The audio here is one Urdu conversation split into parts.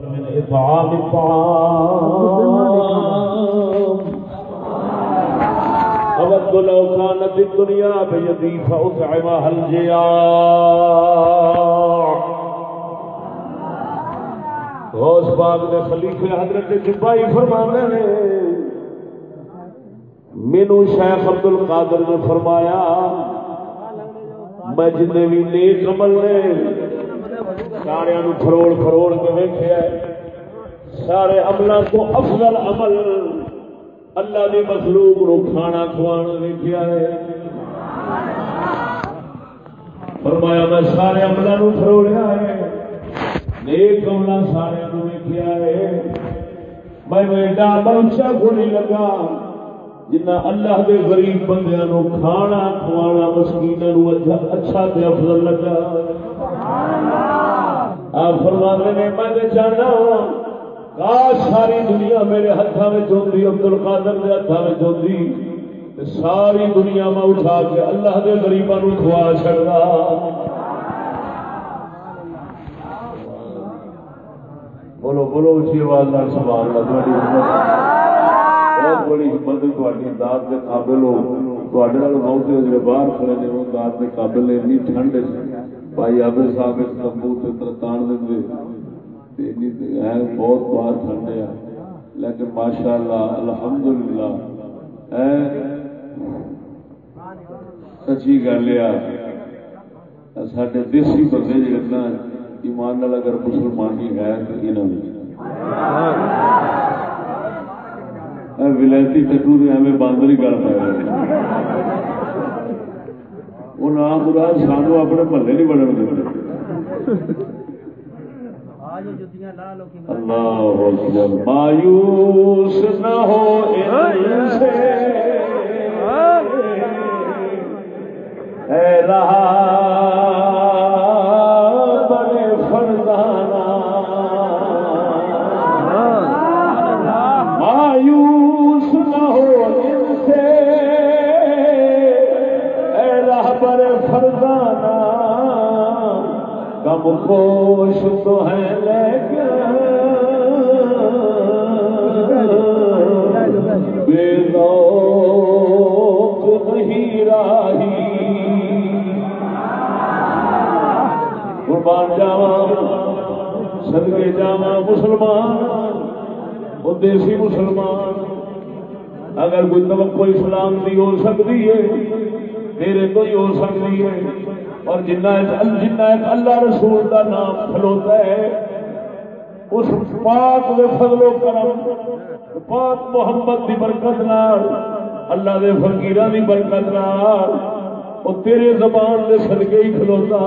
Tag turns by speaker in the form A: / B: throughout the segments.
A: من إطعام الطعام. أود لو كانت الدنيا بيدي فأطعمها الجياع. غوث پاک نے خلیفے حضرت جبائی فرمانے نے، مینو شیخ عبد القادر نے فرمایا، میں جن بھی نیک عمل نے سارے فروڑ فروڑ کے ویخیا سارے عملوں کو افضل عمل۔ اللہ کی مخلوق نو کھانا کھوانا ویخیا ہے۔ فرمایا، میں سارے عملوں فروڑیا ہے۔ نیک عمل سارے ویخیا ہے۔ میں ایڈا بہچا کو نہیں لگا جنا اللہ دے غریب بندیاں نو کھانا کھوانا مسکیناں نو اچھا, اچھا تے افضل لگا۔ سبحان اللہ آپ فرماتے نے میں تے چاہنا کاش ساری دنیا میرے ہاتھوں میں ہوندی عبد القادر دے ہاتھوں میں ہوندی تے ساری دنیا میں اٹھا کے اللہ دے غریباں نو کھوا چھڑدا بولو بولو اچھی آواز نال سبحان اللہ، تہاڈی بہت بڑی ہمت تاری داد کے قابل ہو۔ بہت سے باہر کھڑے نے، وہ داد کے قابل نے اینی ٹھنڈ بھائی آبے صاحب ایک تمبو ترتان دیں بہت باہر ٹھنڈ ہے لیکن ماشاء اللہ الحمد للہ سچی گل ہے سڈے دیسی بندے جڑے ایمان اگر مسلمانی ہے تو یہاں ولائتی ٹکو تو ایویں بند نہیں کر پائے وہ نام مراد سانو اپنے محلے نہیں بڑھن دے اللہ مایوس نہ ہو سے اے رہا بڑے فردانہ کم خوش تو ہے لیکن بے نہیں راہی قربان جاوا صدقے جاوا مسلمان وہ دیسی مسلمان اگر کوئی توقع اسلام کی ہو سکتی ہے تیرے تو ہی ہو سکتی ہے اور جنہ جنہ اللہ رسول کا نام کھلوتا ہے، اس پاک دے فضل و کرم، پاک محمد دی برکت نال، اللہ دے فقیران دی برکت نال، وہ تیرے زبان دے صدقے ہی کھلوتا۔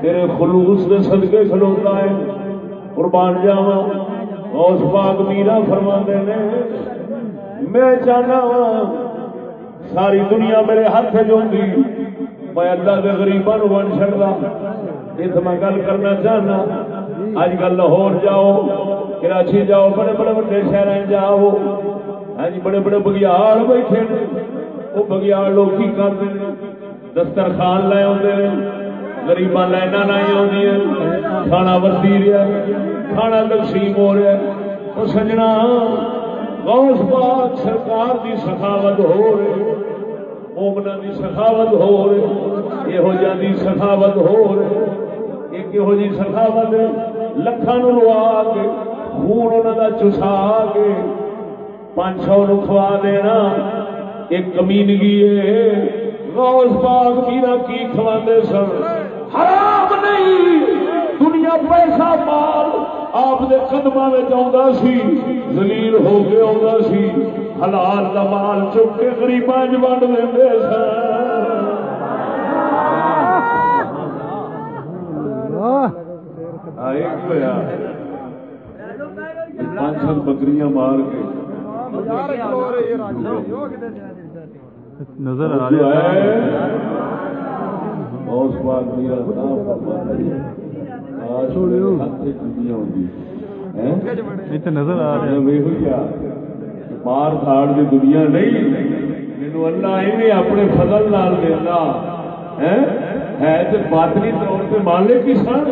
A: تیرے خلوص دے صدقے کھلوتا ہے۔ قربان جاوا غوث پاک میرا فرما نے، میں چاہنا وا ساری دنیا میرے ہاتھ جو میں اللہ کے غریباں بن چڑتا یہ تو میں گل کرنا چاہنا۔ اج کل لاہور جاؤ، کراچی جاؤ، بڑے بڑے بڑے شہر جاؤ۔ ہاں جی بڑے بڑے بگیاڑ بیٹھے وہ بگیاڑ لوگ کی کرتے ہیں دسترخان لے آتے ہیں گریب لائن لائی آدی کھانا وردی رہا کھانا تقسیم ہو رہا وہ سجنا غوث پاک سرکار دی سخاوت ہو رہی مومنا دی سخاوت ہو رہی یہو جی سخاوت ہو رہی ایک یہو جی سخاوت لکھان لوا کے، خون انہوں کا چسا کے پانچ سو نو کھوا دینا۔ ایک کمینگی ہے۔ غوث پاک میرا کی کھوا سن؟ حرام نہیں۔ دنیا پیسہ مال آپ دے قدموں میں آتا سی۔ زلیل ہو کے آتا سی حلال کا مال چک کے گریباں ونڈ دے پانچ سات بکریاں مار کے
B: نظر آ رہا ہے
A: بہت میرا
B: اتنے نظر آ رہا ہے۔
A: مار کھاڑ کی دنیا نہیں مینو اللہ ایویں اپنے فضل نال دینا ہے تو باطنی طور پہ مالک ہی سن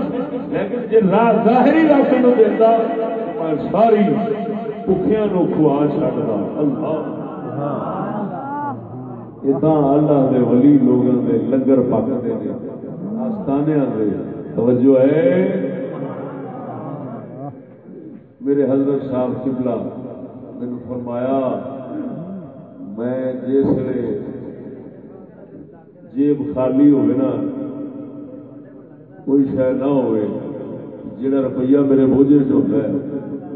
A: لیکن جی ظاہری رکھ نو دیتا میں ساری بکھیا نو کھوا چڑھتا اللہ۔ اتنا اللہ۔ دے ولی لوگوں دے لنگر پکتے ہیں آستانے توجہ ہے؟ میرے حضرت صاحب قبلہ مینو فرمایا، میں جسے جیب خالی ہوگی نا، کوئی شاید نہ ہوئے جڑا روپیہ میرے بوجھے چ ہوتا ہے،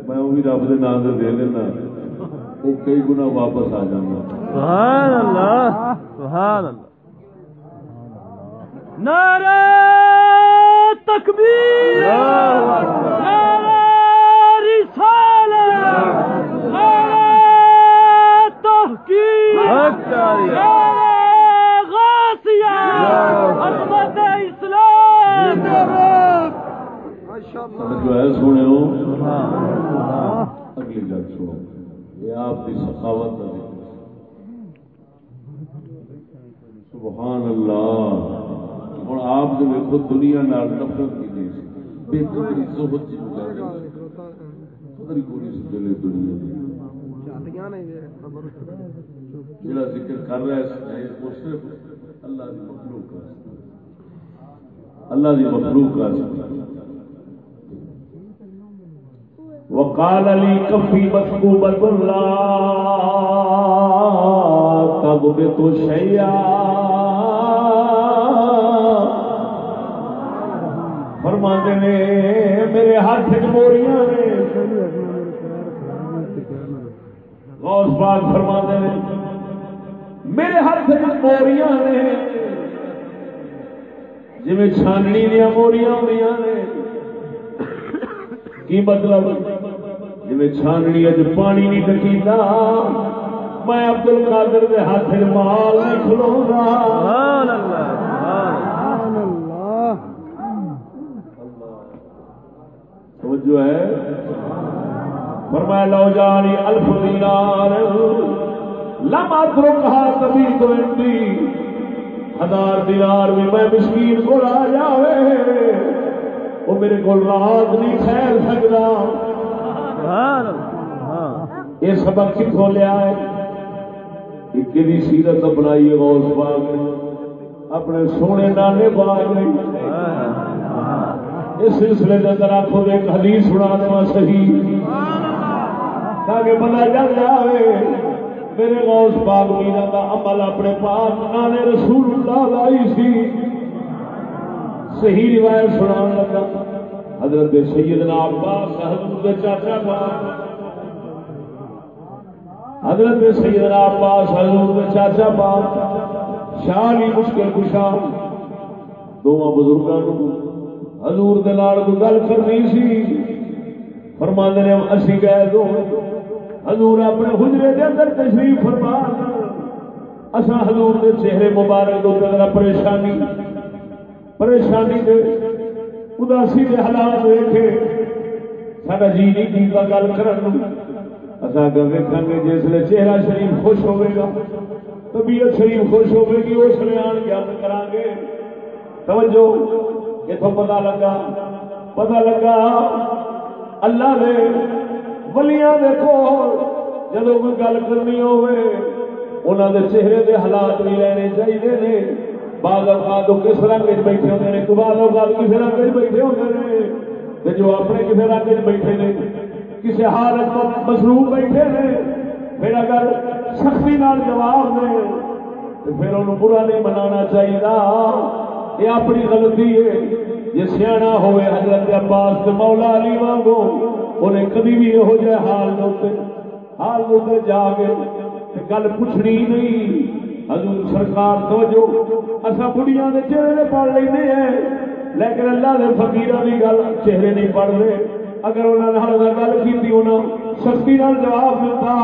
A: میں وہ بھی رب کے نام سے دے دینا وہ کئی گنا واپس آ جانا
B: سبحان اللہ سبحان اللہ نعرہ تکبیر نعرہ رسالت نعرہ تحقیق نعرہ غاسیہ عظمت اسلام
A: جو ہے سونے ہو اگلی گل سنو یہ آپ کی سخاوت کا ذکر سبحان اللہ ہوں آپ دنیا نال نفرت کی نہیں سی بے قدری زہد قدر کو نہیں سمجھے دنیا کی جڑا ذکر کر رہا ہے وہ صرف اللہ کی مخلوق کا اللہ کی مخلوق کا وقال لي كفي مسكوبة لا تضبط شيئا فرماتے نے، میرے ہاتھ چوریاں نے۔ غوث پاک فرماتے نے، میرے ہاتھ موریاں نے۔ جی چھاننی دیا موریاں ہوئی نے۔ کی مطلب؟ جی چھاننی اج پانی نہیں ڈکیتا میں ابدل کادر کے ہاتھ مال نہیں کھلو
B: سبحان اللہ سبحان
A: توجہ ہے؟ فرمایا لو جانی الف دینار لما ترو کہا کبھی تو اندی ہزار دینار بھی میں مسکین کو آ جاوے وہ میرے کو رات نہیں ٹھہر سکتا یہ سبق کتوں لیا ہے دی سیرت اپنائی غوث پاک نے؟ اپنے سونے نانے باغ نے اس سلسلے کے اندر آخو ایک حدیث سنا دوا صحیح۔ تاکہ پتا چل جائے، میرے غوث پاک میرا کا عمل اپنے پاک نانے رسول اللہ لائی سی۔ صحیح روایت سنا لگا۔ حضرت سیدنا عباس حضرت چاچا پاک۔ حضرت سیدنا عباس حضرت چاچا پاک۔ شالی مشکل کشا دونوں بزرگوں حضور دے نال کوئی گل کرنی سی؟ فرماندے نے، اسی گئے دو حضور اپنے حجرے دے اندر تشریف فرما۔ اسا حضور دے چہرے مبارک دے ذرا پریشانی۔ پریشانی دے، اداسی دے حالات دیکھے ساڈا جی نہیں کیتا گل کرن نو۔ اسا اگر ویکھاں گے، جس لے چہرہ شریف خوش ہوے گا، طبیعت شریف خوش ہوے گی، اس لیے آن کے گل کران گے۔ توجہ۔ اتوں پتا لگا پتا لگا، اللہ دے ولیاں دیکھو جب کوئی گل کرنی ہوئے انہوں دے چہرے دے حالات بھی لینے چاہیے نے۔ بعض اوقات کس رنگ بیٹھے ہوتے ہیں بعض اوقات کسی رنگ بیٹھے ہوتے ہیں جو اپنے کسی رنگ بیٹھے نے کسی حالت مصروف بیٹھے نے، پھر اگر سختی نال جواب دے تو پھر انہوں برا نہیں منانا چاہیے یہ اپنی غلطی ہے۔ جی سیاح ہوئے حضرت عباس کے مولا علی وانگو، انہیں کبھی بھی یہو جہ حال دوتے حال دوتے جا کے گل پوچھنی نہیں۔ حضور سرکار، توجہ اصا بڑھیاں دے چہرے پڑھ لینے ہیں، لیکن اللہ دے فقیرہ دی گل چہرے نہیں پڑھ رہے اگر انہوں نے گل کی سختی نال جواب دیتا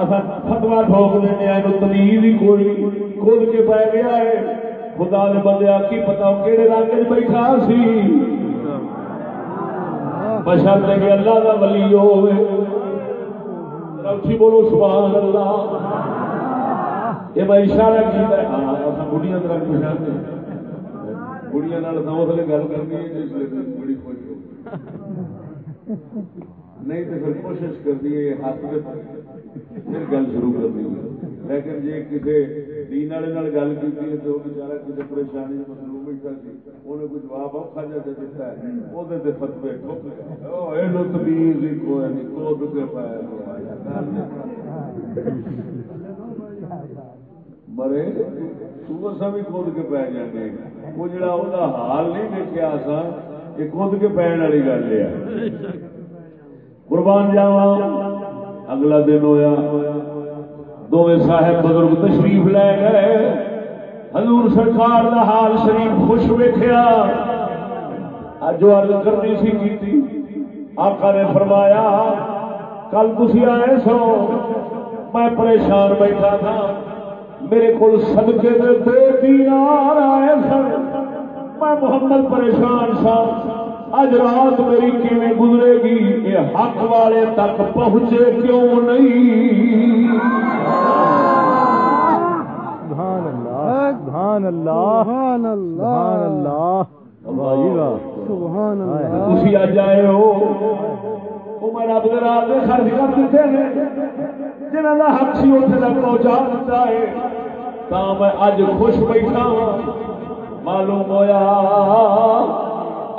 A: اصا فتوا ٹھوک دینا تمیز ہی کوئی کھود کے پی گیا ہے۔ خدا نے بندے کی پتا کہڑے رنگ بیٹھا سی۔ بشر کہ اللہ کا ولی ہوئے۔ بولو سبحان اللہ یہ میں اشارہ کیا ہاں بڑھیا رنگ پچھاڑ بڑیا اس لیے گل کرنی جس لیے بڑی خوش ہو۔ نہیں تو پھر کوشش کرنی ہے ہاتھ میں پھر گل شروع کرنی لیکن جی کسی دین والے گل کی تو بچارا کسی پریشانی مصروف بیٹھا سی انہیں کوئی جواب اوکھا جا کے دیتا ہے۔ وہ فتوے ٹھک گئے تمیز ہی کوئی نہیں، کود کے پایا مرے تو بھی کود کے پی جانے وہ جڑا وہ حال نہیں دیکھا سا، یہ کود کے پہن والی گل ہے۔ قربان جاوا اگلا دن ہویا۔ دونوں صاحب بزرگ تشریف لے گئے حضور سرکار دا حال شریف خوش ویخیا اج ارد کرنی سی کی آقا نے فرمایا کل تھی آئے سو میں پریشان بیٹھا تھا میرے کو سدکے دے دینار آئے سن میں محمد پریشان سا اج رات میری کیویں گزرے گی؟ یہ حق والے تک پہنچے کیوں نہیں؟
B: سبحان اللہ سبحان اللہ سبحان اللہ سبحان اللہ۔
A: تھی اج آئے ہو؟ میں رب دے خرچ کر کا حق سی اتنے تک پہنچا دیتا ہے۔ تا میں اج خوش بیٹھا ہوں معلوم ہویا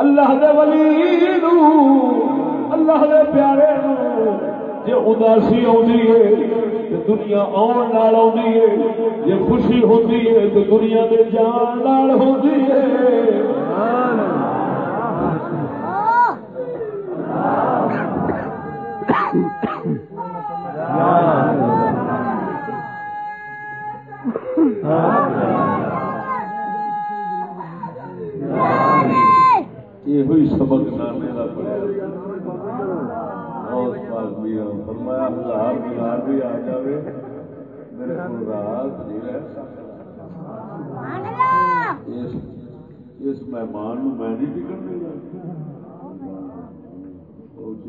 A: اللہ دے ولی نو اللہ دے پیارے نو۔ جی اداسی آئی دنیا آن نال ہے جی خوشی ہوتی ہے تو دنیا دے جان نال ہوتی ہے۔ یہ ہوئی سبق پڑھیا میرا فرمایا ہزار بھی آ جائے میرے کو رات نہیں رہ اس مہمان میں نہیں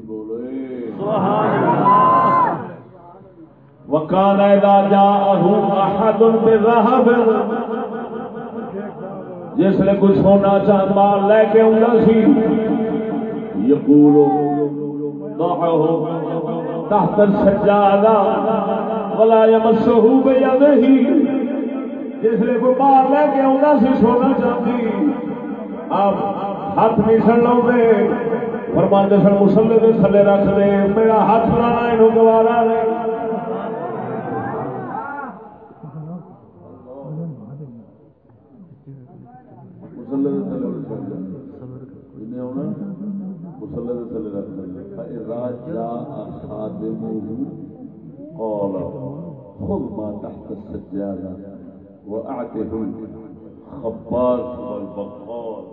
A: بولے جا احد بذهب جس نے کوئی سونا چاند مال لے کے آؤں سی۔ یقول تحت السجادہ ولا يمسه بيده جس کوئی مال لے کے آؤں سی سونا چاندی آپ ہاتھ نہیں سن لو دے فرماندے سن مسلے دے تھلے رکھ دے، میرا ہاتھ لانا یہ گوارا نہیں جاء خادمه قال، خذ ما تحت السجادة وأعته الخباز والبقال.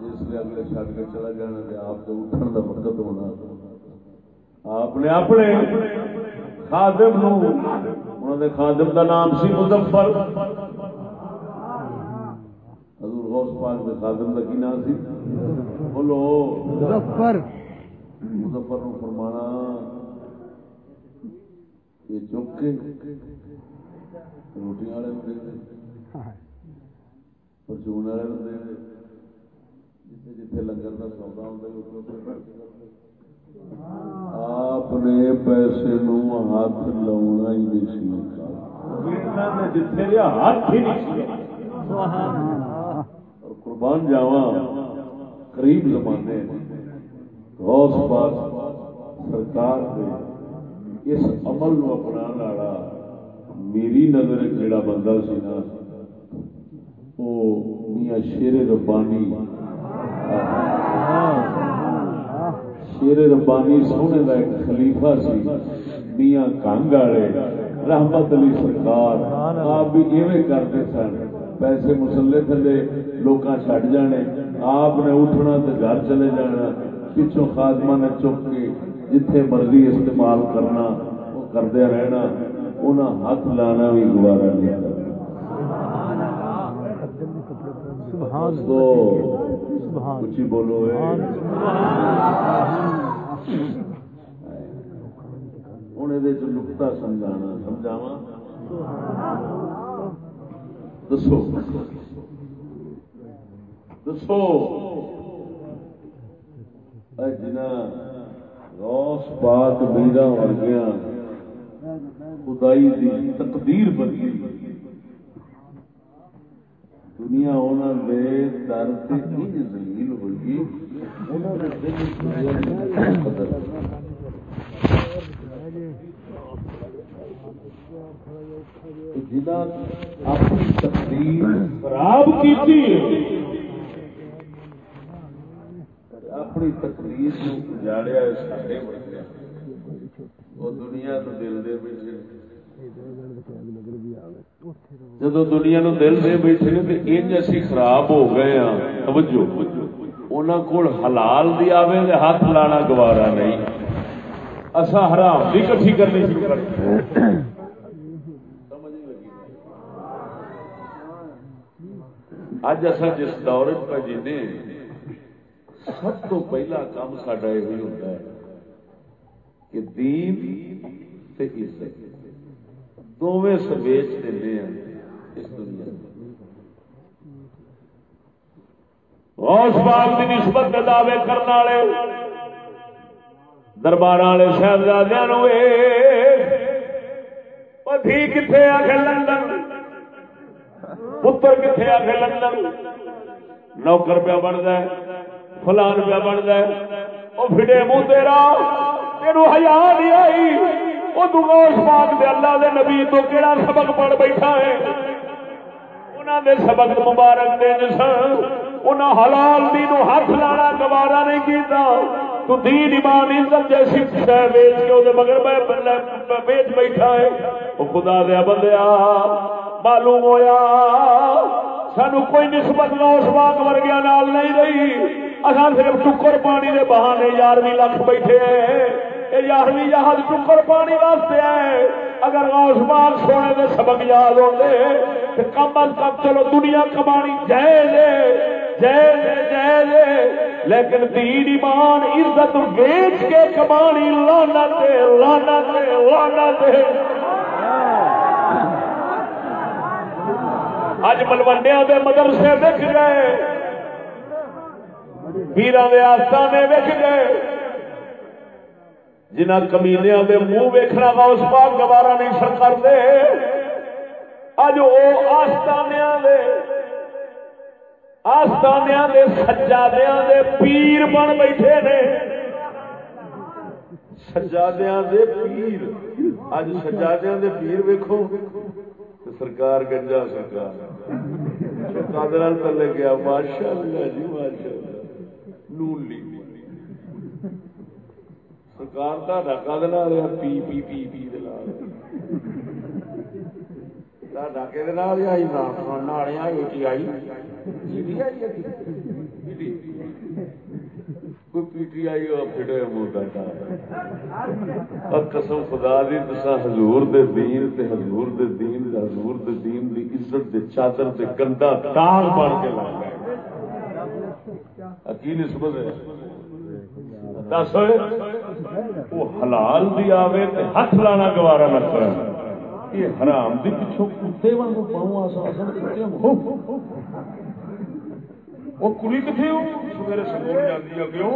A: جس نے اگلے چھٹ کے چلا جانا تے آپ کے اٹھن کا وقت ہونا۔ آپ نے اپنے خادم نو، انہوں نے خادم دا نام سی مظفر۔ حضور غوث پاک دے خادم دا کی نام سی؟ بولو۔
B: مظفر۔
A: مظفر نو فرمانا یہ چک کے روٹی والے دے پرچون والے دے جتنے جتنے لنگر کا سودا ہوتا آپ نے پیسے نو ہاتھ لاؤنا ہی نہیں سی جتنے ہاتھ ہی نہیں اور قربان جاوا قریب زمانے غوث پاک سرکار دے اس عمل نو اپنا لاڑا میری نظر جڑا بندہ سی نا وہ میاں شیر ربانی۔ شیر ربانی سونے کا ایک خلیفہ سی، میاں کانگ والے، رحمت علی سرکار۔ آپ بھی ایویں کرتے سن، پیسے مسلے تھلے لوگ چڈ جانے، آپ نے اٹھنا تو گھر چلے جانا۔ پچھوں خادمہ نے چک کے جتھے مرضی استعمال کرنا وہ کردیا رہنا انہیں ہاتھ لانا بھی گوارا نہیں کرنا۔ کچھ بولو ہوں یہ نکتا سمجھانا سمجھاوا دسو۔ دسو۔ جنا روس پاک میرا ورگیا خدائی دی تقدیر بدلی دنیا انہوں دے در سے انج زلیل ہوئی انہوں نے دل قدر جنہ اپنی تقدیر خراب کی اپنی تقریر اجاڑیا سارے ورگیا وہ دنیا تو دل دے بیٹھے۔ جدو دنیا نو دل دے بیٹھے نے تو انج اسی خراب ہو گئے ہاں۔ توجہ۔ انہاں کول حلال دی آوے تے ہاتھ لانا گوارا نہیں۔ اسا حرام دی کٹھی کرنی شروع کر اج اصا جس دور پہ جینے سب تو پہلا کام سڈا یہ ہوتا ہے کہ دین تے عزت، دونوں سویچ دے ہاں اس دنیا غوث باغ کی نسبت کے دعوے کرنے والے دربار والے صاحبزادیا دھی کتنے آ کے لندن؟ پتر کتنے آ کے لندن؟ نوکر پیا بنتا ہے۔ فلان پیا بنتا ہے۔ وہ فٹے منہ تیرا تین ہزار نہیں آئی۔ وہ دس پاک دے اللہ دے نبی تو کہڑا سبق پڑھ بیٹھا ہے؟ انہوں دے سبق مبارک دے جس انہیں حلال دی نو ہاتھ لانا گوارا نہیں کیتا۔ تو دین ایمان عزت جیسی شہ ویچ کے وہ مگر بیچ بیٹھا ہے۔ وہ خدا دیا بندیا معلوم ہویا۔ سانو کوئی نسبت نہ اس باغ ورگیا نال نہیں رہی۔ اصا صرف ٹکر پانی دے بہانے یارویں لکھ بیٹھے یارویں جہاز ٹکر پانی واسطے ہے اگر غوث باغ سونے دے سبق یاد ہوتے تو کم از کم چلو دنیا کمانی جائز جائز جائز لیکن دین ایمان، عزت، ویچ کے کمانی لانا دے لانا دے لانا دے اج ملوڈیا کے مدرسے وک گئے۔ پیران کے آستانے وک گئے۔ جنہ کمینیا کے منہ ویخنا گا اس پاک گوارا نہیں سر کرتے اج وہ آستانیا دے آستانیا دے سجادیا دے پیر بن بیٹھے نے۔ سجادیا دے پیر اج سجادیا دے پیر ویکو سرکار گنجا سرکار۔ قادر تلے گیا ماشاء اللہ جی ماشاء اللہ نون لی۔ سرکار کا ڈاکا دلا رہا پی پی پی پی دلا رہا ڈاکے آئی عمران خان آئی آئی۔ جی، آئی۔ کوئی پی ٹی آئی پھٹے موٹا قسم خدا دی تسا حضور دے دین تے حضور دے دین تے حضور دے دین دی عزت دے چادر تے گندا داغ بن کے لگ گئے۔ کی نسبت ہے؟ دس وہ حلال دی آوے تے ہاتھ لانا گوارا نہ کرن۔ یہ حرام دی پچھوں کتے وانگو پاؤں آسا آسا کتے وانگو۔ وہ کڑی کتنے ہو سویرے سکول جاتی ہے کیوں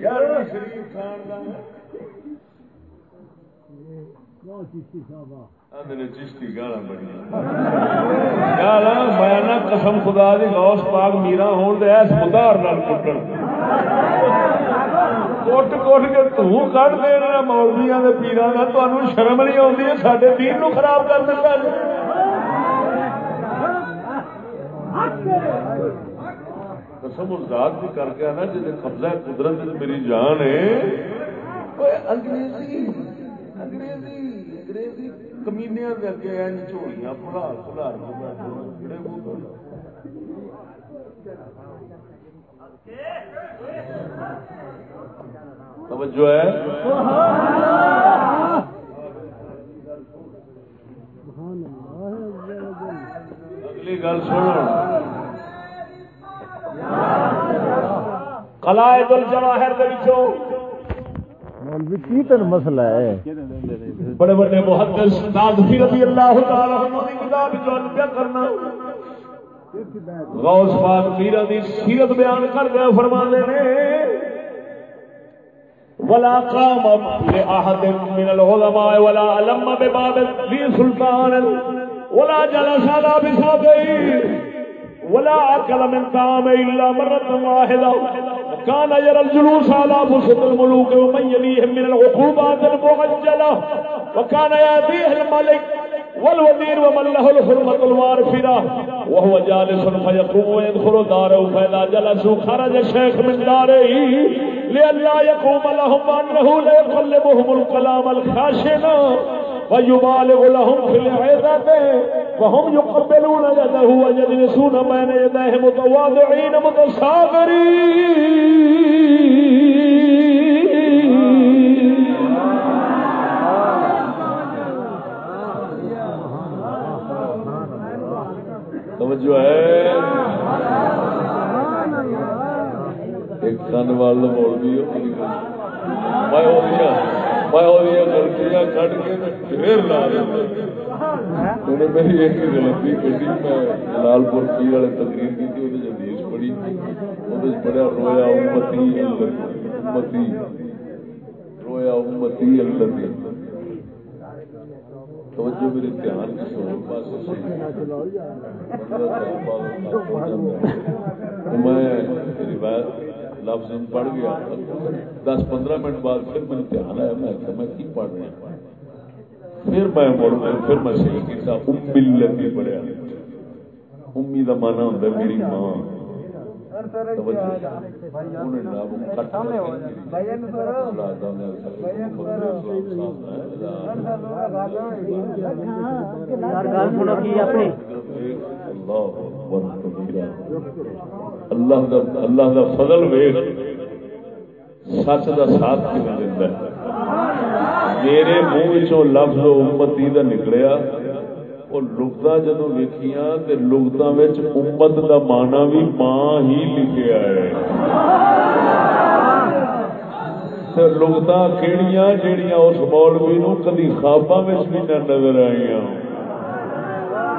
A: یار شریف خان چشتی گالا بڑی میں قسم خدا دی غوث پاک میرا ہون دے اس مدار نال کٹن کوٹ کوٹ کے تو کٹ دینا مولویاں دے پیراں دا تانوں شرم نہیں آوندی ساڈے دین نو خراب کر دتا قسم ذات بھی کر کے نا جی قبضہ قدرت میری جان ہے۔ انگریزی انگریزی انگریزی کمینیا کے اگے این چوڑیاں پھلار پھلار کے توجہ ہے؟ اگلی گل سنو۔ قلائد الجواہر دے وچوں۔
C: کی تین مسئلہ ہے؟
A: بڑے بڑے محدث رضی اللہ تعالی عنہ کی کتاب جو کیا کرنا۔ غوث پاک میرا دی سیرت بیان کر دیا فرما نے ولا قام لأحد من العلماء ولا علم بباب سلطان ولا جلس على بساطه ولا أكل من طعام إلا مرة واحدة. كان يرى الجلوس على بسط الملوك ومن يليهم من العقوبات المعجلة. وكان يأتيه الملك والوزير ومن له الحرمة الوارفرة وهو جالس فيقوم ويدخل داره. فإذا جلسوا خرج الشيخ من داره لئلا يقوم لهم أنه لا يقلبهم الكلام الخاشن. ويبالغ لهم في العظة فهم يقبلون يده ويجلسون بين يديه متواضعين توجہ ہے۔ ایک کن وال بول غلطیاں کٹ کے لا انہیں میری ایک غلطی کٹی میں لال پور والے تقریر کی تھی، وہ حدیث پڑھی، وہ رویا امتی امتی، رویا امتی توجہ میرے دھیان کسی اور پاس میں روایت لفظ پڑھ گیا۔ دس پندرہ منٹ بعد پھر میرے دھیان آیا میں کہ میں کی پڑھ رہا پھر میں مڑ پھر میں صحیح کیا امی لگی پڑھیا۔ امی کا مانا ہوتا میری ماں۔ اللہ اللہ دا اللہ دا فضل ویخ سچ دا ساتھ کیون دینا میرے منہ چ لفظ امتی دا نکلیا، وہ لگتا جدو ویکیاں لگتا امت دا مانا بھی ماں ہی لکھیا ہے۔ لگتا کہڑیاں جہیا اس مولوی نو کدی خوابا بھی نہ نظر آئی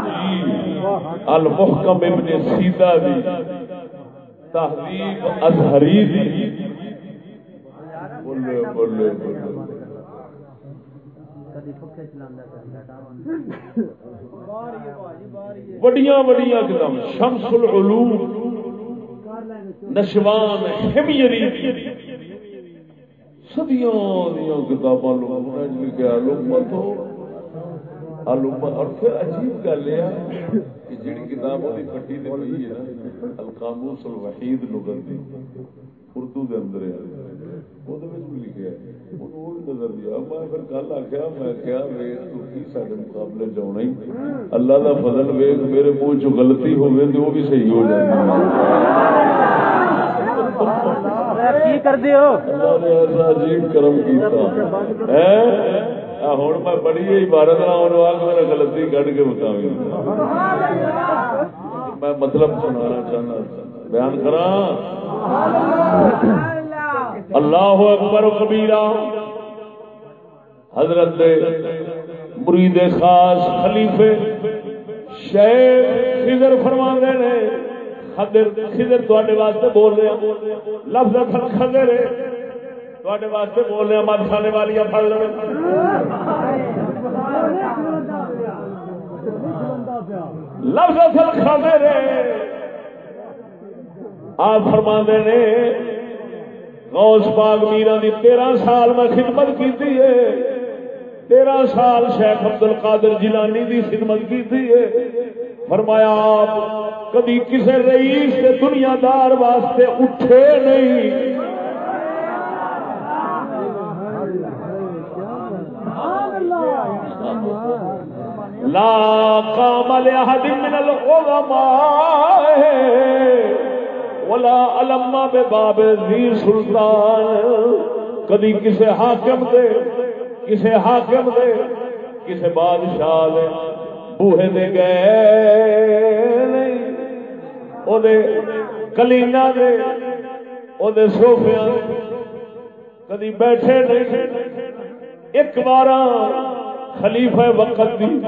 A: جی، المحکم ابن سیدہ دی۔ تحریب ازہری دی بولے بولے بولے۔ وڈیاں وڈیاں کتاب شمس العلوم، نشوان، ہمیری۔ صدیوں دیاں کتاباں لکھا لومت اور پھر عجیب گل یہ کہ جڑی کتاب وہ پٹی دی ہے نا القاموس الوحید لغت دی اردو دے اندر ہے۔ وہ لکھا ہے نظر دیا میں پھر کل آخیا میں کیا ویخ کی سارے مقابلے چنا ہی۔ اللہ کا فضل میرے منہ چ غلطی وہ بھی صحیح ہو جائے عجیب کرم کیا ہوں میں بڑی عبارت نہ ہونے والا، میرا غلطی کٹ کے بتاؤں میں مطلب سنانا چاہنا بیان کرا اللہ اکبر و کبیرہ۔ حضرت مرید خاص خلیفے شیخ خضر فرما نے، خضر خضر تے واسطے بول رہے ہیں۔ لفظ خضر ہے۔ تے واسطے بول رہے مت والی پڑ لو لفظ اصل کھانے خضر آپ فرما نے غوث پاک میرا دی تیرہ سال میں خدمت کی تیرہ سال شیخ عبد القادر جیلانی دی خدمت کی فرمایا آپ کدی کسی رئیس دنیا دار واسطے اٹھے نہیں لا کام لأحد من العلماء ولا علما بے باب زی سلطان. کدی کسی حاکم دے کسی حاکم دے کسی بادشاہ دے بوہے دے گئے نہیں او دے کلینا دے او دے صوفیاں کدی بیٹھے نہیں ایک بار خلیفہ وقت دی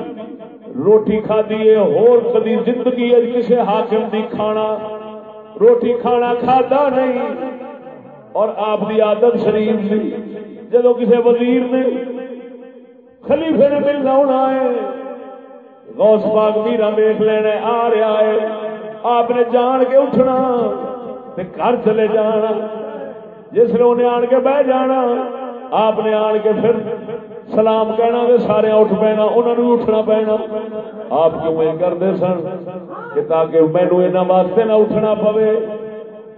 A: روٹی کھدی ہے، ہور کدی زندگی کسی حاکم دی کھانا، روٹی کھانا کھادا نہیں۔ اور آپ دی عادت شریف سی جدو کسی وزیر نے خلیفے نے ملنا ہونا ہے، غوث پاک میرا ویخ لینا آ رہا ہے۔ آپ نے جان کے اٹھنا گھر چلے جانا، جس نے انہیں آن کے بہ جانا، آپ نے آن کے پھر سلام کہنا کہ سارے اٹھ پینا انہوں نے اٹھنا پینا۔ آپ کیوں یہ کرتے سن کہ تاکہ مینو یہاں واسطے نہ اٹھنا پوے؟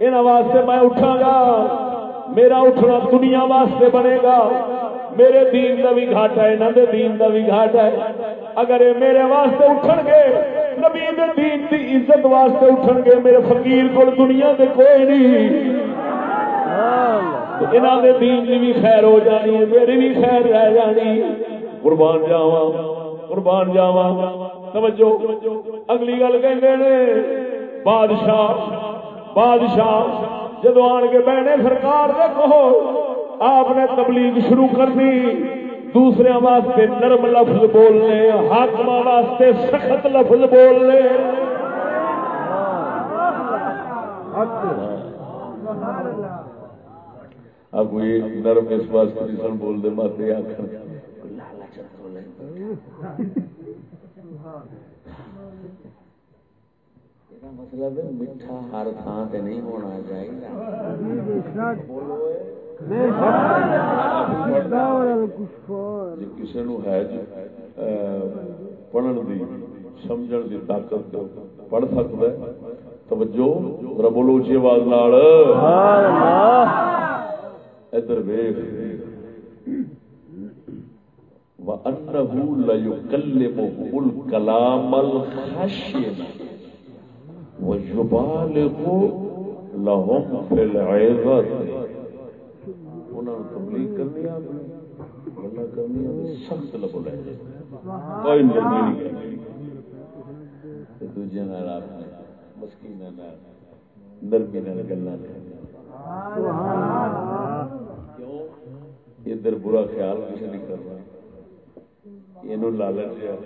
A: یہاں واسطے میں اٹھا گا، میرا اٹھنا دنیا واسطے بنے گا۔ میرے دین دا بھی گھاٹ ہے انہوں دے دین دا بھی گھاٹ ہے۔ اگر یہ میرے واسطے اٹھن گے، نبی دے دین دی عزت واسطے اٹھن گے، میرے فقیر کو دنیا دے کوئی نہیں۔ انہوں دے دین دی بھی خیر ہو جانی میری بھی خیر رہ جانی قربان جاوا قربان جاوا توجہ، اگلی گل کہندے نے، بادشاہ بادشاہ جدو آن کے بہنے سرکار دے کہو، آپ نے تبلیغ شروع کر دی۔ دوسرے واسطے نرم لفظ بولنے حاکم واسطے سخت لفظ بولنے۔ اب یہ نرم اس واسطے نہیں سن بول دے ماتے آخر مطلب میٹھا ہر تھان سے نہیں ہونا چاہیے۔ جی کسی نو ہے جی، پڑھن دی، سمجھن دی طاقت پڑھ سکتا ہے۔ توجہ بولو اچھی آواز ادھر ویخ وَأَنَّهُ الْكَلَامَ وَيُبَالِغُ لَهُمْ فِي الْعِظَةِ۔ انہوں نے تبلیغ کرنی آپ نے گلا کرنی ہے سخت لے کوئی نرمی نہیں دوجے نال آپ نے مسکین نرمی نال گلا ادھر برا خیال کسی نہیں کرنا۔ یہ لالچ ہے۔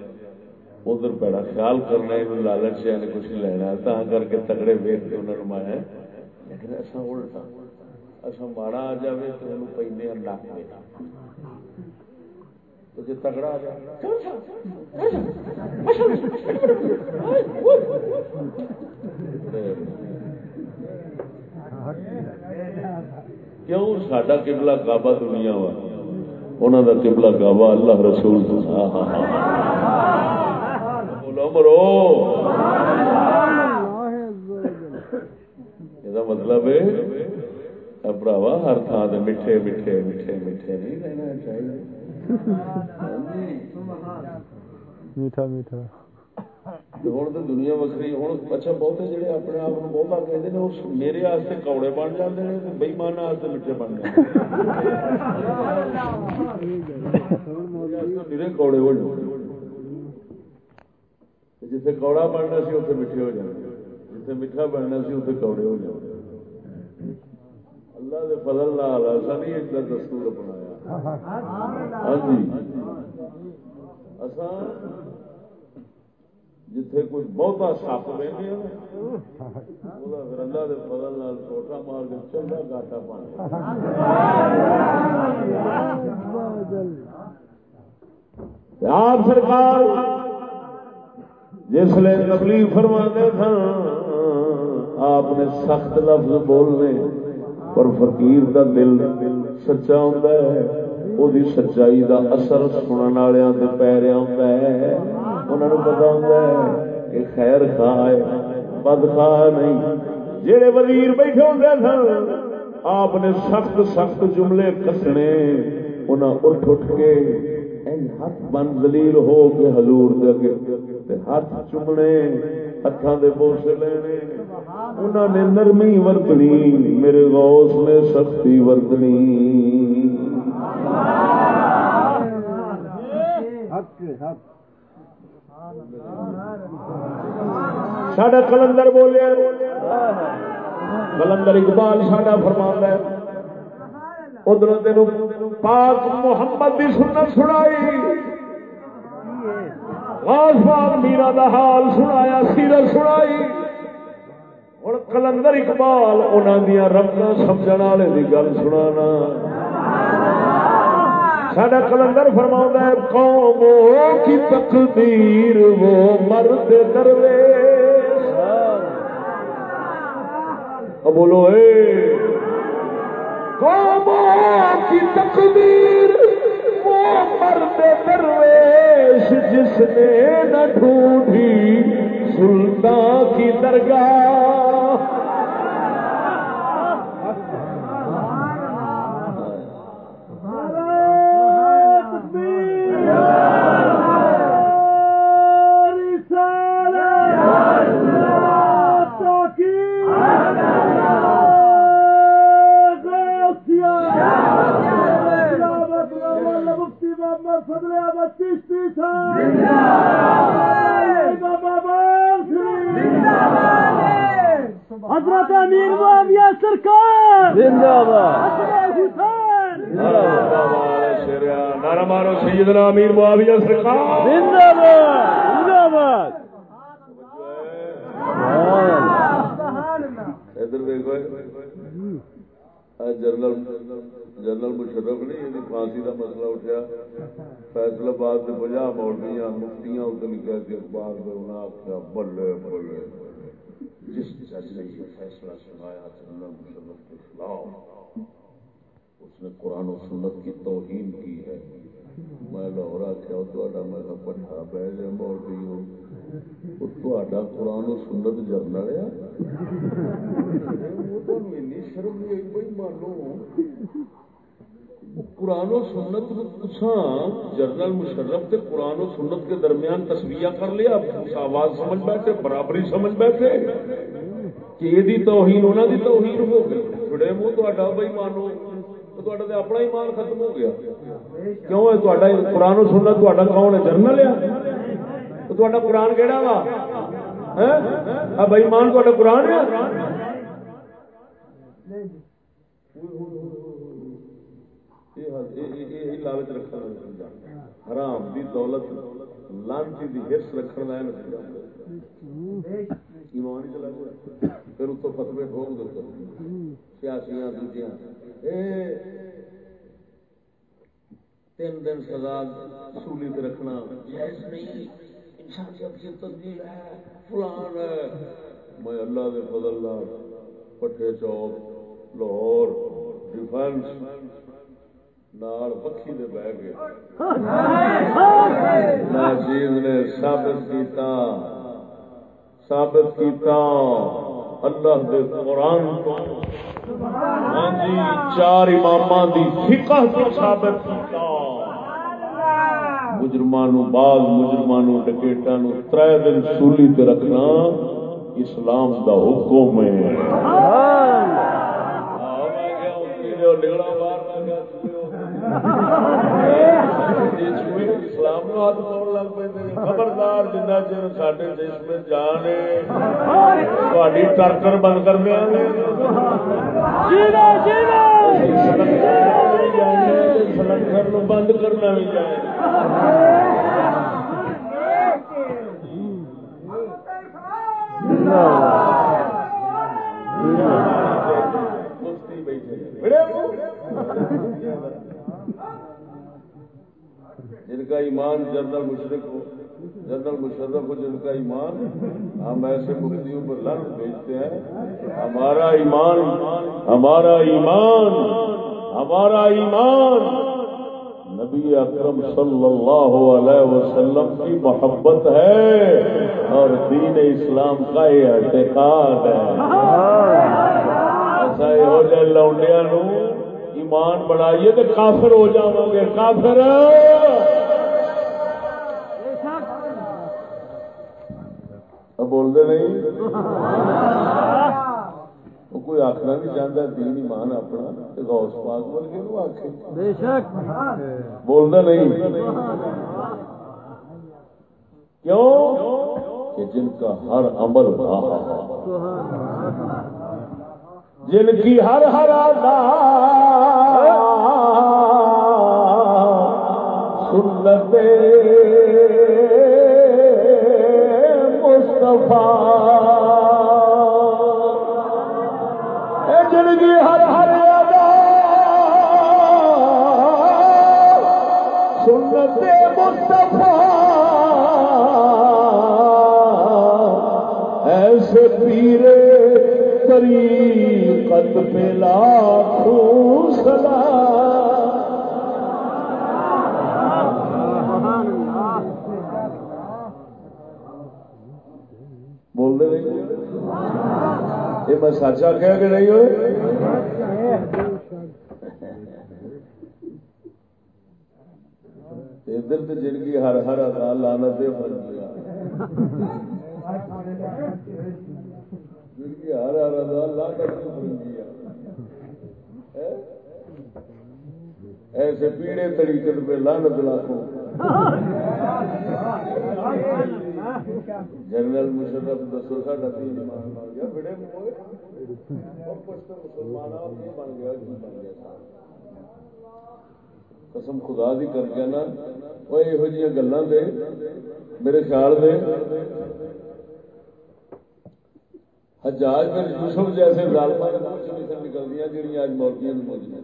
A: ادھر بڑا خیال کرنا، یہ لالچ ہے یعنی کچھ نہیں لینا۔ تا کر کے تگڑے ویخ کے انہوں نے مایا لیکن ایسا الٹا اصا ماڑا آ جائے تو انہوں پہنے نک میں تو جی تگڑا آ کیوں سڈا قبلہ کعبہ دنیا وا؟ انہوں کا قبلہ کعبہ اللہ رسول بولو مرو یہ مطلب ہے براوا ہر تھان سے میٹھے میٹھے میٹھے میٹھے نہیں رہنا چاہیے
C: میٹھا میٹھا
A: ہوں تو دنیا وکری ہوں اچھا بہتے جڑے اپنے آپ کو بہت کہتے ہیں اس میرے واسطے کوڑے بن جاتے ہیں تو بئیمان واسطے میٹھے بن جاتے میرے کوڑے ہو جاتے جیسے کوڑا بننا سی اتنے میٹھے ہو جاتے جیسے میٹھا بننا سی اتنے کوڑے ہو جاتے اللہ دے فضل نال ایسا نہیں ایک دستور اپنایا ہاں جی اصا جتھے کوئی بہتا سپ وہدے پھر اللہ دے فضل نال چھوٹا مار کے چنگا گاٹا پانا آپ سرکار، جس لیے تبلیغ فرما سن آپ نے سخت لفظ بولنے، پر فقیر دا دل سچا ہوتا ہے وہ سچائی دا اثر سننے والوں کے پیرے آتا ہے۔ انہوں نے پتا ہوتا ہے کہ خیر خواہ ہے، بد خواہ نہیں۔ جہے وزیر بیٹھے ہوتے سن، آپ نے سخت سخت جملے کسنے انہیں اٹھ اٹھ کے ہاتھ بند دلیل ہو کے حضور دے ہاتھ چومنے ہاتھوں دے بوسے لینے۔ انہوں نے نرمی وردنی، میرے غوث نے سختی وردنی۔ ساڈا کلندر بولے کلندر اقبال ساڈا فرما ہے۔ ادھر تین پاک محمد کی سنت سنائی۔ غوث میرا دا حال سنایا، سیرت سنائی۔ ہوں کلندر اقبال انہوں دیا ربنا سمجھ والے کی گل سنا سڈا کلندر فرما ہے قوموں کی تقدیر وہ مرد درویش۔ بولو، اے۔ قوموں کی تقدیر وہ مرد درویش جس نے نہ ڈھونڈی سلطان کی درگاہ
D: حضرت امیر معاویہ سرکار
C: زندہ باد
D: حسین
A: نارا مارو سیدنا امیر معاویہ سرکار
C: زندہ باد زندہ باد
A: ادھر دیکھو جنرل جنرل مشرف نہیں یہ پھانسی کا مسئلہ اٹھا فیصلہ باد کے پنجا مولویاں مفتیاں اتنے لکھا سی اخبار میں بلے بلے جس جج نے یہ فیصلہ سنایا جنرل مشرف کے خلاف۔ اس نے قرآن و سنت کی توہین کی ہے۔ میں لاہور آخیا تا میں پٹھا بہ جائے مولوی ہو تا قرآن و سنت جرنل ہے۔ وہ تمہیں شرم نہیں آئی بھائی مانو۔ قرآن و سنت جنرل مشرف تے قرآن و سنت کے درمیان تصویہ کر لیا آواز سمجھ بیٹھے، برابری سمجھ بیٹھے، کہ یہ توہین انہوں دی توہین ہو گئی۔ چھڑے منہ تا بھائی مانو تو اپنا ایمان ختم ہو گیا۔ کیوں ہے؟ قرآن و سنت تا کون ہے؟ جرنل ہے۔ تو قرآن کہڑا وا؟ ہاں؟ بھائی مان تا قرآن ہے؟ لالچ رکھنا حرام دی دولت لانچی دی حص رکھنا ایمان ہی چلا گیا۔ پھر اس فتوے ٹھوک دیتے سیاسیاں دوجیاں۔ تین دن سزا سولی تے رکھنا۔ جائز نہیں انسانیت کی تبدیل ہے فلان ہے۔ میں اللہ دے فضل پٹھے چوک لاہور ڈیفینس نال پکھی دے بہ گئے۔ ناجیز نے ثابت کیتا ثابت کیتا، اللہ دے قرآن تو۔ ہاں جی چار امام دی فقہ تو ثابت کیتا۔ مجرمانو بعض مجرمانو ڈکیٹا نو تر دن سولی تے رکھنا اسلام دا حکم ہے۔ نگڑا باہر گیا اسلام ہاتھ پاؤ لگ پہ خبردار جنہ چر سڈے دیش میں جانے تاری ٹرکر بند کر دیا سلنڈر بند کرنا بھی جائے جن کا ایمان جنرل مشرق ہو جنرل مشرف ہو جن کا ایمان ہم ایسے مفتیوں پر لڑ بھیجتے ہیں۔ ہمارا ایمان ہمارا ایمان ہمارا ایمان۔ نبی اکرم صلی اللہ علیہ وسلم کی محبت ہے اور دین اسلام کا یہ اعتقاد ہے۔ ایسا ہو جائے لونڈیا نو ایمان بڑھائیے تو کافر ہو جاؤ گے۔ کافر! بولتے نہیں؟ کوئی آخنا نہیں چاہتا دین ایمان اپنا غوث پاک بول کے
C: شک۔
A: بولتا نہیں؟ کیوں؟ کہ جن کا ہر عمل جن کی ہر ہر آدا سنت مصطفیٰ۔ جن کی ہر ہر ادا سنت مصطفیٰ۔ ایسے پیرے قریب طریقت پہ لاکھوں سلام بول دے نہیں یہ میں سچا کہہ کے نہیں ہوئے؟ ادھر تو زندگی ہر ہر ادا لانت دے فرنگیا ہر ہر ادا لانت دے ایسے پیڑے طریقے پہ لانت لاکھوں۔ جنرل مشرف دسو سا تین ایمان بن گیا، بڑے مسلمان بن گیا بن گیا قسم خدا دی کر کے نا، وہ یہو جی گلا دے، میرے خیال دے حجاج بن یوسف جیسے ظالمان کے منہ سے نکل نکلدیاں جہاں اج مولویاں دی موجود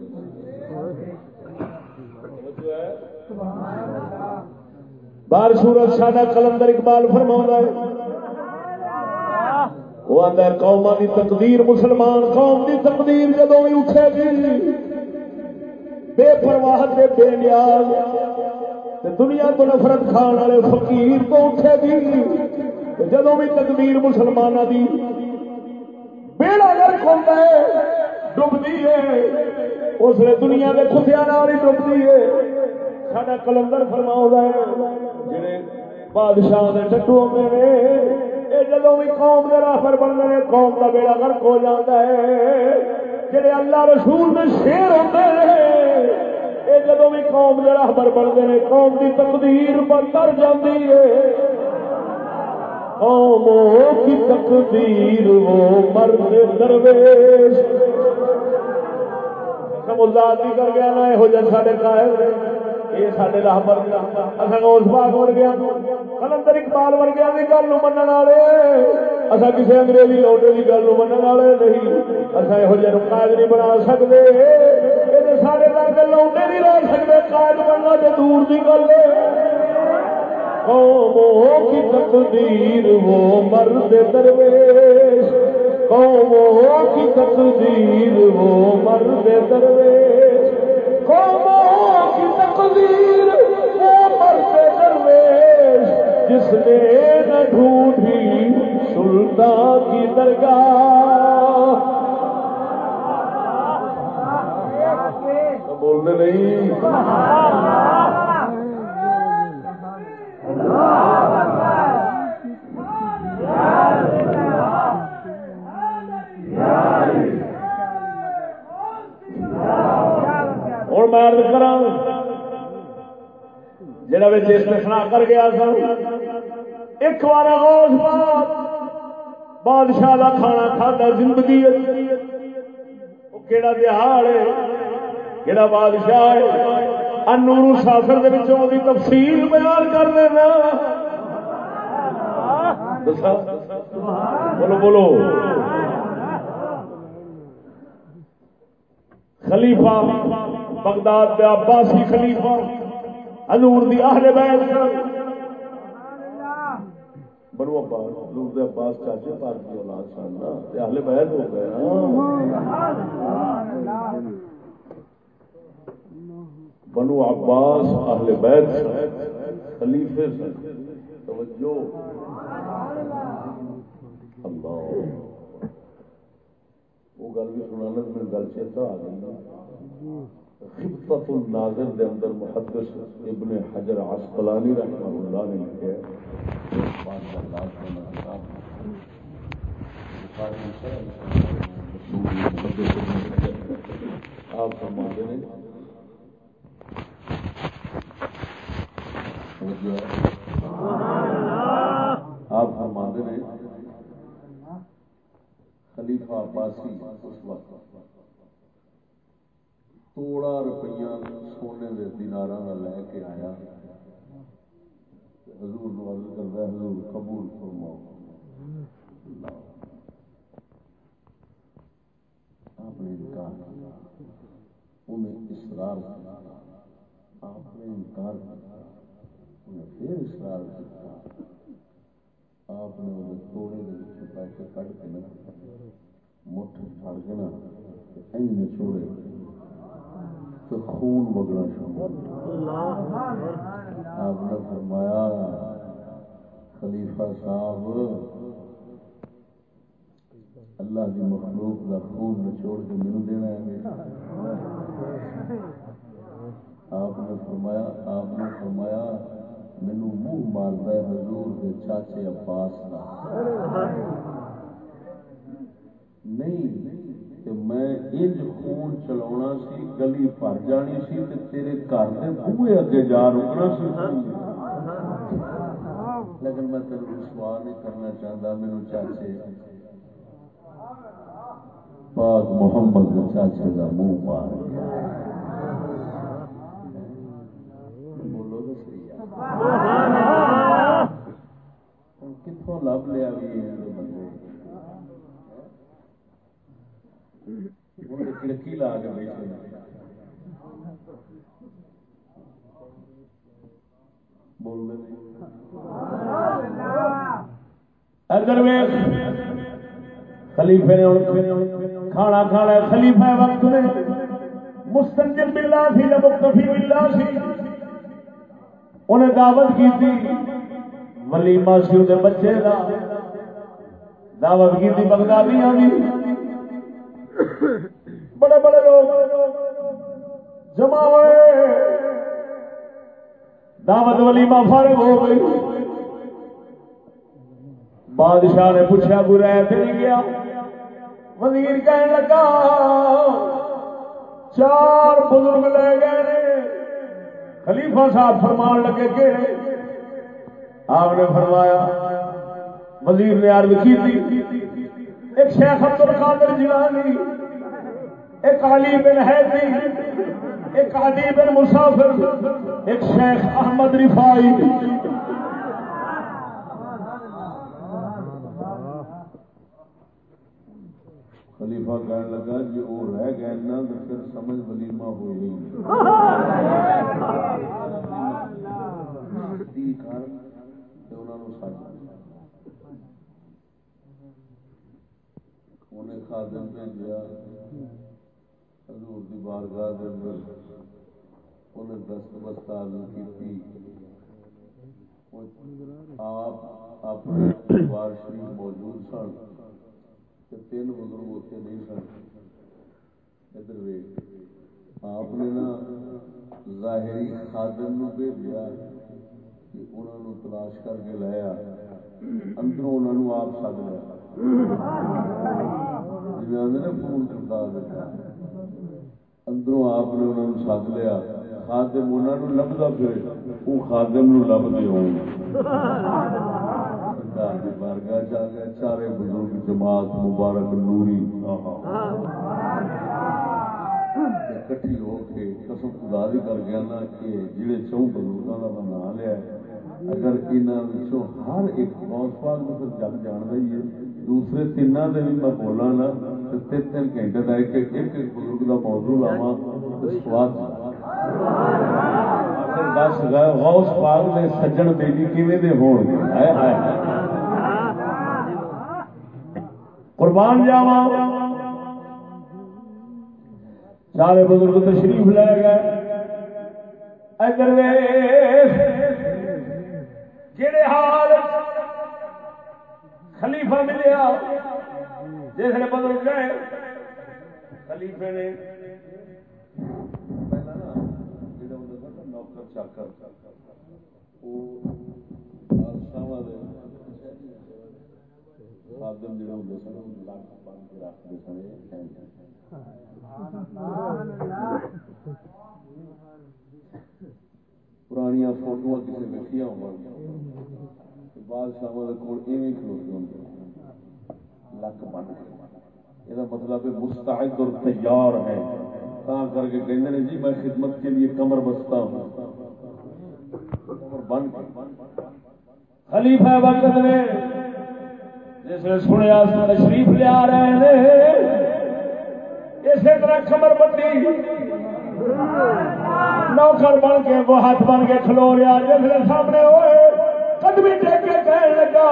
A: بار سورت ساڈا کلندر اقبال فرما ہے۔ وہ آتا ہے قوما کی تقدیر مسلمان، قوم کی تقدیر جدو بھی اٹھے گی بے پرواہ تے بے نیاز دنیا تو نفرت کھان والے فقیر تو اٹھے گی۔ جدو بھی تقدیر مسلمانوں دی بیڑا گرک ہوتا ہے ڈبدی ہے۔ اس لیے دنیا کے کتیا ہی ڈبدی ہے۔ سڈا کلندر فرما ہے، جڑے بادشاہ کے ٹٹو آتے ہیں یہ جدو بھی قوم کے راہبر بنتے ہیں قوم کا بیڑا گرک ہو جاتا ہے۔ جڑے اللہ رسول میں شیر ہوتے ہیں یہ جدو بھی قوم کے راہبر بنتے ہیں قوم کی تقدیر پر کر جاتی ہے۔ قوموں کی تقدیر وہ مرد درویش۔ کر گیا نا یہو سارے قائد یہ سارے راہبر ور گیا۔ کلندر اقبال ور گیا گل والے۔ اصا کسی انگریزی لوٹے کی گل من والے نہیں۔ اصا یہو جہ قائد نہیں بنا سکتے یہ سارے رنگ لوٹے نہیں رہ سکتے قائد بننا تو دور کی گل قوموں کی تقدیر وہ مرد درویش۔ قوموں کی تقدیر وہ مرد درویش۔ قوموں کی تقدیر وہ مرد درویش۔ جس نے نہ ڈھونڈی سلطان کی درگاہ۔ بولنے نہیں۔ ہوں میں ارد کرا جڑا استثنا کر گیا سا ایک بار غوث پاک، بادشاہ کا کھانا کھانا زندگی وہ کہڑا دہاڑ ہے کہڑا بادشاہ ہے انور سافر دی تفصیل بیان کر دینا۔ بولو بولو۔ خلیفہ بغداد دے عباسی خلیفہ حضور دی اہل بیت۔ بنو عباس حضور دے عباس چاچے پاک دی اولاد سن تے اہل بیت ہو گئے۔ بنو عباس اہل بیت خلیفے سن توجہ۔ اللہ۔ وہ گل بھی سنانا میری گل چیتا آ گئی خبت الناظر دے اندر محدث ابن حجر عسقلانی رحمہ اللہ نے لکھے آپ فرماتے ہیں آپ فرماتے ہیں، خلیفہ عباسی اس وقت توڑا روپیہ سونے کے دینار لے کے آیا حضور نو عرض کرتا حضور قبول فرماؤ۔ آپ نے انکار کیا، انہیں اسرار کیا۔ آپ نے انکار کیا۔ انہیں پھر اسرار کیا آپ نے وہ توڑے کے پیسے کٹ کے نا، مٹھ پھڑ کے نا این چھوڑے۔ تو خون بگنا شروع آپ نے فرمایا، خلیفہ صاحب، اللہ کی مخلوق کا خون نچوڑ کے مینو دینا ہے آپ نے فرمایا، آپ نے فرمایا مینو منہ مارتا ہے حضور کے چاچے عباس کا نہیں کہ میں انج خون چلا سی، گلی بھر جانی سی، تے تیرے گھر کے بوئے اگے جا رکنا سی۔ لیکن میں تین رسوا نہیں کرنا چاہتا میرے چاچے پاک محمد چاچے کا منہ مار بولو تو صحیح کتوں لب لیا بھی بندے؟ کھڑکی لا کے بیٹھے بول ادھر خلیفے نے کھانا کھانا خلیفہ وقت نے۔ مستنجر ملا سی جب کفی ملا سی۔ انہیں دعوت کی تھی ولیمہ سی وہ بچے کا دعوت کی تھی بغدادیاں بھی بڑے بڑے لوگ جمع ہوئے۔ دعوت ولیمہ فارغ ہو گئی۔ بادشاہ نے پوچھا برا نہیں گیا وزیر کہنے لگا، چار بزرگ لے گئے خلیفہ صاحب فرمان لگے کہ آپ نے فرمایا، وزیر نے عرض کی تھی، ایک شیخ عبد القادر جیلانی، ایک علی بن حیدی ایک علی بن مسافر، ایک شیخ احمد رفائی خلیفہ کہنے لگا جی وہ رہ گئے نا تو پھر سمجھ ولیمہ ہوئی نہیں۔ انہیں خادم بھیجا حضور دی بارگاہ دے اندر انہیں دست بستار کی آپ اپنے دربار شریف موجود سن۔ کہ تین بزرگ اتنے نہیں سن۔ ادھر آپ نے نا ظاہری خادم نو بھیجا کہ انہوں نے تلاش کر کے لایا اندروں انہوں نے آپ سد لیا جی آدھے نا فون کرتا دیتا اندروں آپ نے انہوں نے سد لیا خادم انہوں نے لبدا پھرے وہ خادم نو لبدے ہوں بارگاہ جا گئے، چارے بزرگ جماعت مبارک نوری۔ کٹھی ہو کے قسم خدا دی کر گیا نا کہ جڑے چون بزرگوں کا میں نام لیا اگر انہوں ہر ایک بہت پاک تو پھر جگ جان ہی ہے۔ دوسرے تین دے بھی میں بولا نا تین تین گھنٹے کا ایک ایک بزرگ کا موضوع لاوا سواد دس گئے غوث پاک دے سجن بیلی کیویں دے ہون گے؟ قربان جاوا سارے بزرگ تشریف لے گئے۔ ادھر جڑے حال خلیفہ ملیا جس نے بزرگ گئے، خلیفے نے پہلا نا جڑا نوکر چاکر خادم جڑے ہوتے سن لک بن کے رکھتے سن پرانیا فوٹو کسی ویکیا ہو بادشاہ کول ایویں کھلوتے ہوں لک بن کے یہ مطلب مستعد اور تیار ہے۔ تا کر کے کہتے ہیں جی میں خدمت کے لیے کمر بستا ہوں۔ کمر بن کے خلیفہ وقت نے جس نے سنیا تشریف لیا رہے ہیں۔ اسی طرح کمر بندی۔ نوکر بن کے وہ ہاتھ بن کے کھلو رہا جس نے سامنے ہوئے قدمی ٹیک کے کہنے لگا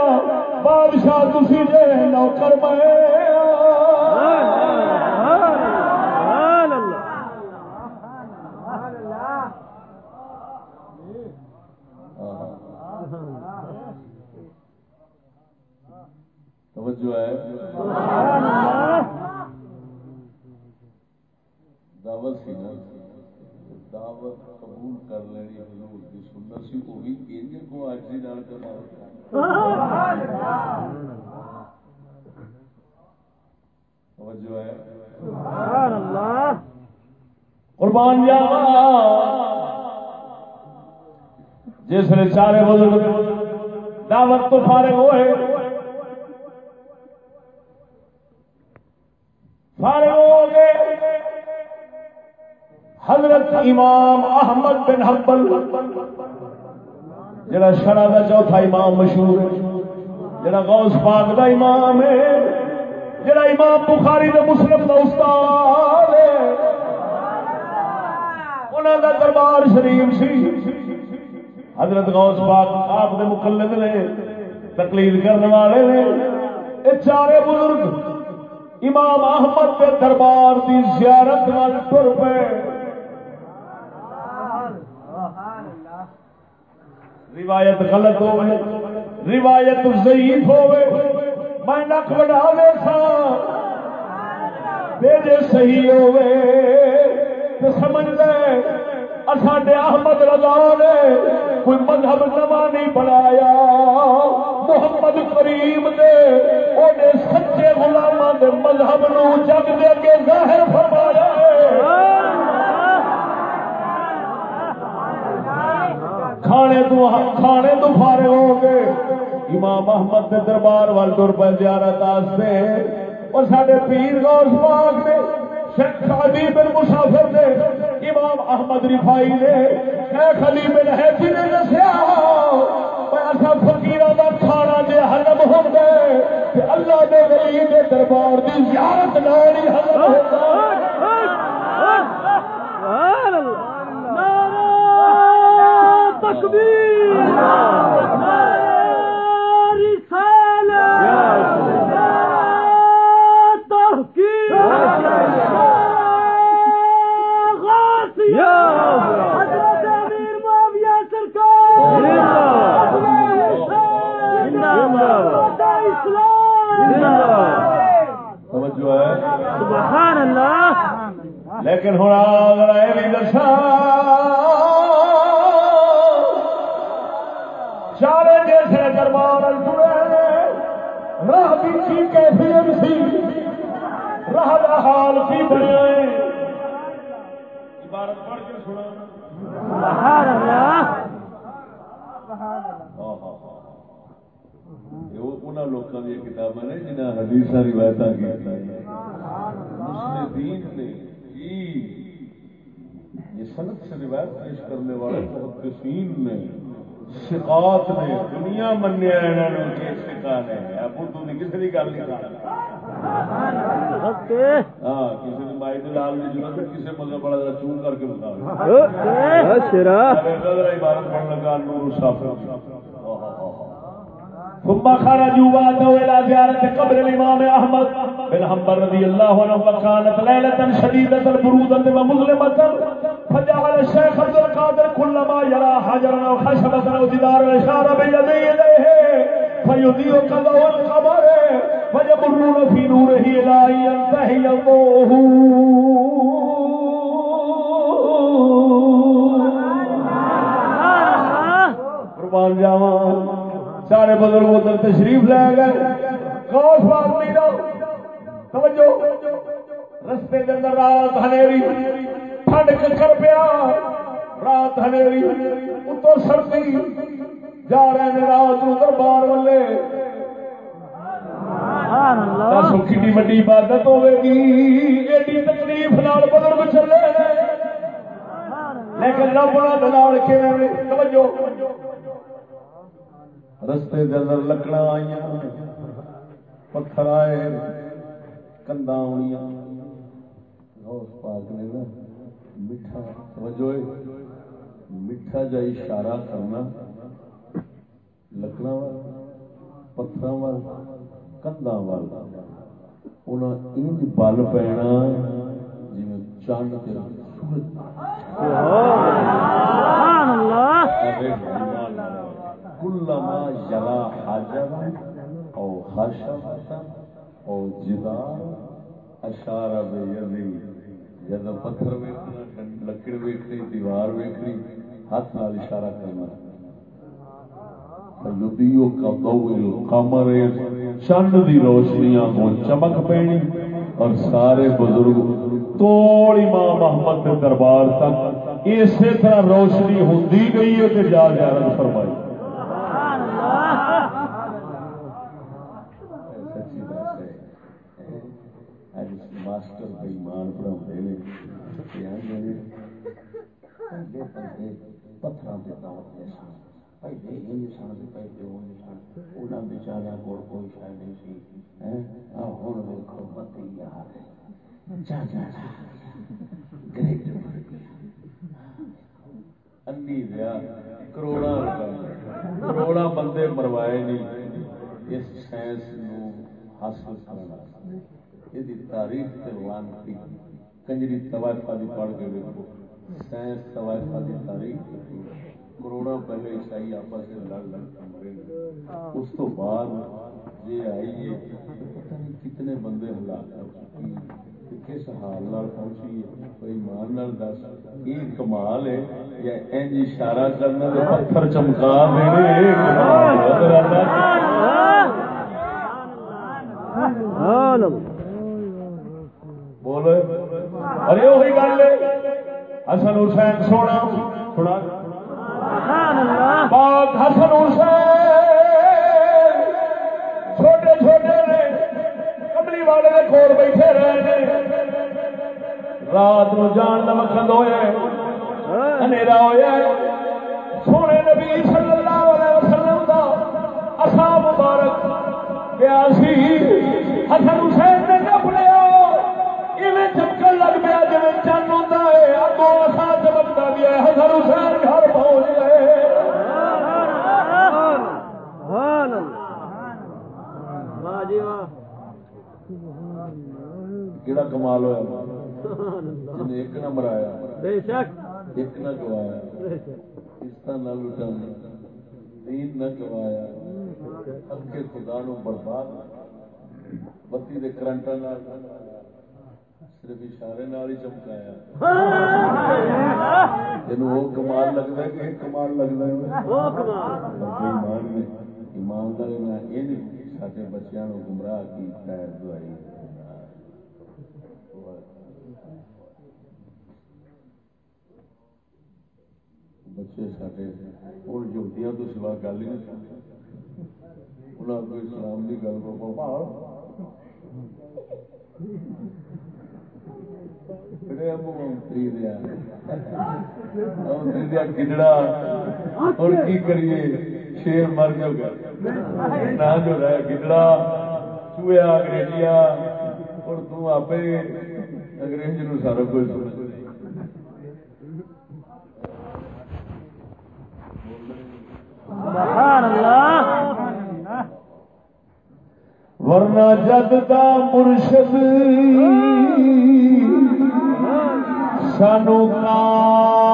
A: بادشاہ تھی جے نوکر میں
C: سبحان اللہ
A: توجہ ہے؟ دعوت سی نا۔ دعوت قبول کر لینی حضور کی سنت سی، وہ بھی انج کو آجی نال کرنا۔ توجہ ہے؟
C: سبحان اللہ
A: قربان جاوا جس نے چارے بزرگ دعوت تو فارغ ہوئے فارغ ہو گئے حضرت امام احمد بن حنبل، جڑا شرع دا چوتھا امام مشہور ہے، جڑا غوث پاک دا امام ہے، جڑا امام بخاری دے مسلم دا استاد ہے۔ انہوں دا دربار شریف سی۔ حضرت غوث پاک آپ دے مقلد نے تقلید کرنے والے نے۔ یہ چارے بزرگ امام احمد کے دربار دی زیارت وال ٹر پے۔ روایت غلط ہوئے روایت ضعیف ہوئے میں نک وڈا دے سا۔ تے جے صحیح ہوئے تو سمجھ لے۔ ساڈے احمد رضا نے کوئی مذہب نواں نہیں بنایا۔ محمد کریم نے اونے سچے غلاماں دے مذہب نو جگ دے اگے ظاہر فرمایا۔ کھانے تو کھانے تو فارغ ہو گئے۔ امام احمد کے دربار وال ٹر پہ زیارت واسطے اور سارے پیر غوث پاک نے شیخ سعدی بن مسافر نے، امام احمد رفائی نے، شیخ علی بن حیفی نے دسیا ایسا فقیر کا کھانا جی ہزم ہو گئے کہ اللہ دے ولی دے دربار کی زیارت نال ہی ہزم ہوتا
C: سبحان اللہ تکبیر۔
A: توجہ ہے
C: سبحان اللہ!
A: لیکن ہوں اگر یہ بھی دسا چارے جیسے دربار راہ کی کی کیفیت سی، راہ کا حال کی بنیا عبارت پڑھ کے سنا
C: سبحان اللہ
A: لوگوں کی کتابیں نے جنہیں حدیث روایت دین نے صنعت سے روایت پیش کرنے والے محدثین نے سکاط نے دنیا منیا انہوں نے سکا نے۔ بدھو کی کسی کی گل نہیں کر ہاں کسی نے مائی دلال ضرورت کسی مذہب والا چون کر کے بتا عبارت پڑھنے لگا نور صاحب ثم خرجوا واتوا الى زياره قبر الامام احمد بن حنبل رضي الله عنه وكانت ليله شديده البروده ومظلمه فجعل الشيخ عبد القادر كلما يرى حجرا او خشبه او جدارا اشار بيديه اليه فيضيء قضاء القبر فيمرون في نوره الى ان ينتهي قربان جاواں سارے بزرگ ادھر تشریف لے گئے۔ غوث پاک میرا توجہ۔ رستے کے اندر رات ہنیری ٹھنڈ کر پیا۔ رات ہنیری اتو سردی جا رہے ہیں رات دربار والے۔ وڈی عبادت ہوے گی۔ ایڈی تکلیف نال بزرگ چلے۔ لیکن رب توجہ۔ رستے دے اندر لکڑا آئی پتھر آئے کندا آنیا غوث پاک نے نا میٹھا توجہ میٹھا جا اشارہ کرنا لکڑا وال پتھر وال کندا وال انج بل پینا جی چند کے سورج
C: سبحان اللہ
A: کلما یرا حاجر او خشب او جدار اشارہ بے یدی، جد پتھر ویکھنا لکڑ ویکھنی، دیوار ویکھنی، ہاتھ نال اشارہ کرنا۔ فیدیو کا ضوء القمر، چند دی روشنیاں کو چمک پینی اور سارے بزرگ توڑ امام محمد کے دربار تک اسی طرح روشنی ہوتی گئی ہے کہ جا زیارت فرمائی
C: سبحان اللہ
A: سچی بات ہے اج ماسٹر بےمان پڑھاؤ پتھر کے دور کے سن۔ پہلے انج سن پہلے انج سن انہوں بچاریا کو کوئی شاید نہیں سی ہوں ویکو بتی آ گئی گریڈ بڑھ گیا انی دیا کروڑا کروڑا بندے مروائے نہیں۔ اس سائنس نو حاصل کرنا یہ تاریخ تے لانتی کنجری طوائفہ دی پڑھ کے دیکھو سائنس طوائفہ دی تاریخ کروڑا پہلے عیسائی آپس سے لڑ لڑ کے مرے نے اس تو بعد یہ آئی ہے پتہ نہیں کتنے بندے ہلاک کر چکی کہ کس حال نال پہنچی ہے؟ کوئی ایمان نال دس۔ یہ کمال ہے؟ یا انج اشارہ کرنا تے پتھر چمکا دینے۔
C: سبحان اللہ۔
A: بولو۔ ارے وہی گل ہے۔ حسن حسین سونا۔ سنا
C: اللہ۔
A: پاک حسن حسین۔ چھوٹے چھوٹے نے کملی والے کے کول بیٹھے رہے رات نو جان کا مقصد ہوا ہنیرا ہوا سونے نبی صلی اللہ علیہ وسلم دا اصا مبارک۔ گیا سی؟ حسن حسین لگ پیا جی چند ہوتا ہے اگو اصا چمکتا گیا حسن حسین گھر پہنچ گئے۔
C: جی
A: کہڑا کمال ہوا
C: سبحان اللہ
A: جن ایک نہ مرایا
C: بے شک۔
A: ایک نہ گوایا۔
C: بے شک
A: اس طرح نہ لٹانا دین نہ گوایا۔ حق خدا نو برباد۔ بتی دے کرنٹا نال۔ نہ مرایا صرف اشارے نال ہی چمکایا تینوں وہ کمال لگتا ہے کہ کمال لگتا ہے ایمان نے ایماندار نے یہ سارے بچیاں نو گمراہ کیتا ہے دعائی بچے سارے ہوں یہودیاں تو سوا گل ہی نہیں انہوں کو اسلام کی گل کو ہوں کی کریے شیر مر جو نہ جو رہا چویا انگریزیا انگریز نو سارا کچھ سمجھ
C: سبحان اللہ
A: ورنہ جد دا مرشد سانو کا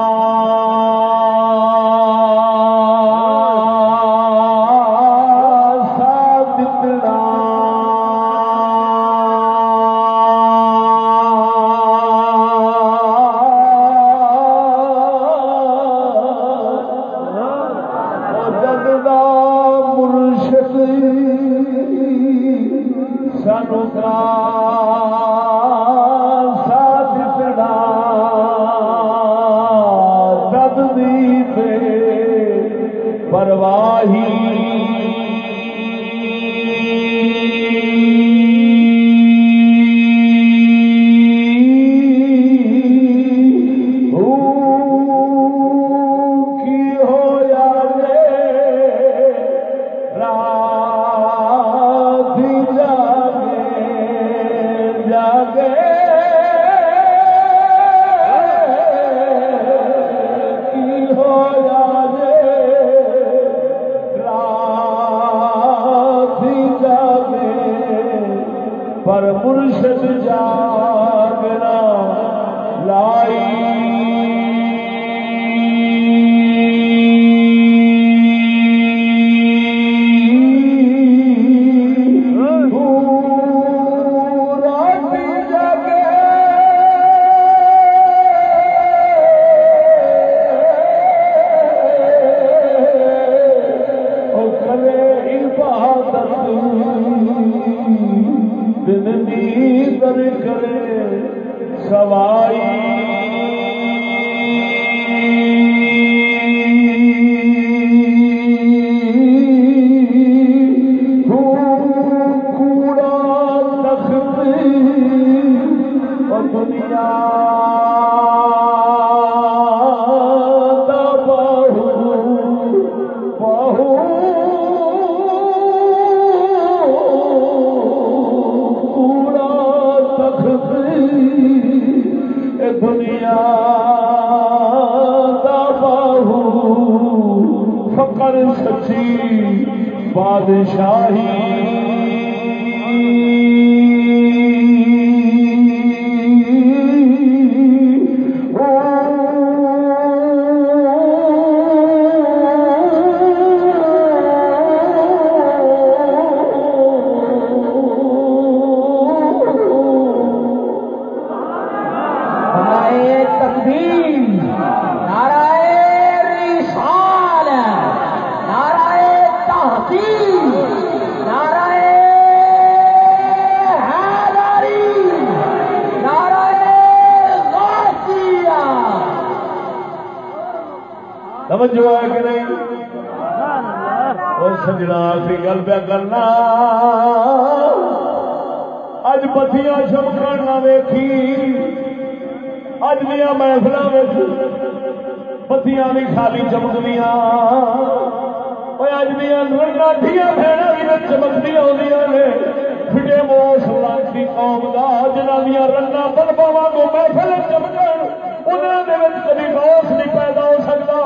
A: قوم دا جنہ دیا رنگا بلبا واگو محفل چمکن انہوں نے کبھی غوث نہیں پیدا ہو سکتا،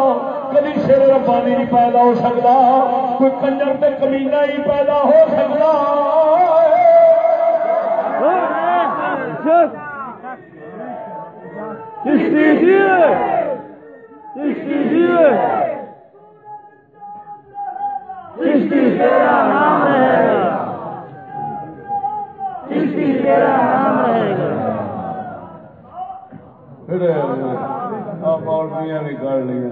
A: کبھی شیر ربانی نہیں پیدا ہو سکتا، کوئی کنجر تے کمینا ہی پیدا ہو سکتا۔
D: جی جی تیرا نام رہے گا چشتی تیرا نام رہے گا
A: مولویاں بھی کر لیا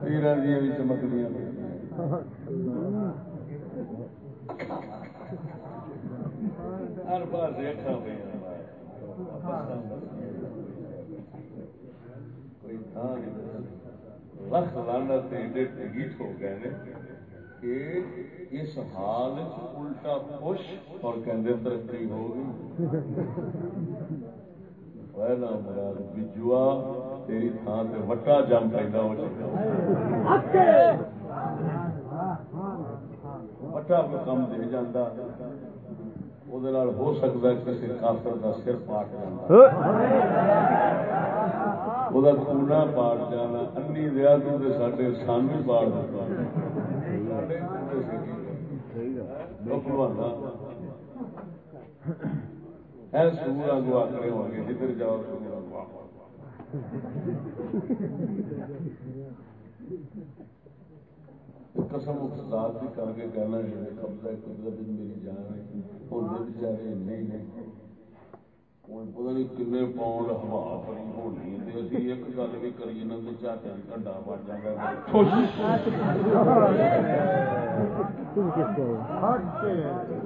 A: پیران دیا بھی چمکدیاں ہر پاس اکھا پہ کوئی تھان نہیں۔ لکھ لانا ایڈے ٹگیٹ ہو گئے نے کہ اس حال الٹا خوش اور کہندے ترقی ہو گئی۔ پہلا مراد بجوا، تیری تھان سے وٹا جم پیدا ہو چکا۔ وٹا کو کم دے جانا وہ ہو سکتا ہے کسی کافر کا سر پاٹ جانا وہ خونا پاٹ جانا، انی دیا تو سڈے سان پاڑ دیتا ساڈے خون سے کی کرنا؟ وہ بھلوانا ہے سور اگو آکڑے ہو گئے جدھر جاؤ سور اگو آکڑے قسم ذات بھی کر کے کہنا ہے قبضہ قدرت میری جان ہے ہونے بچارے نہیں نہیں پتا نہیں کن پاؤنڈ ہوا بڑی ہونی ہے اسی ایک گل بھی کری انہوں نے چاہتے ہیں کنڈا بن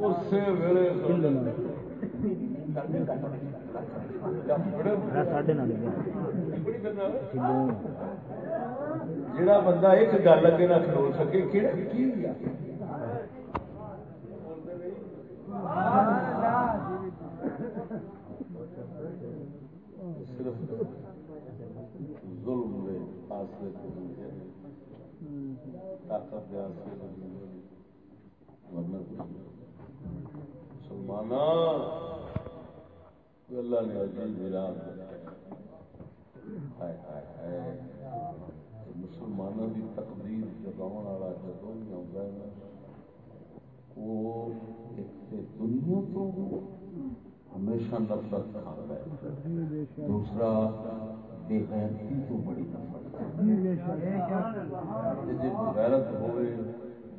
A: اسی ویلے جڑا بندہ ایک گل اگے نہ کھلو سکے کہڑا کی آ صرف ظلم دے آسرے کو دنیا طاقت دے آسرے کو دنیا ورنہ کچھ اللہ نے عجیب راہ مسلمانوں کی تقدیر جگاؤ والا جدو بھی آتا ہے۔ وہ ایک دنیا تو ہمیشہ نفرت کھاتا ہے۔ دوسرا، بے غیرتی تو بڑی نفرت جی غیرت ہوئے،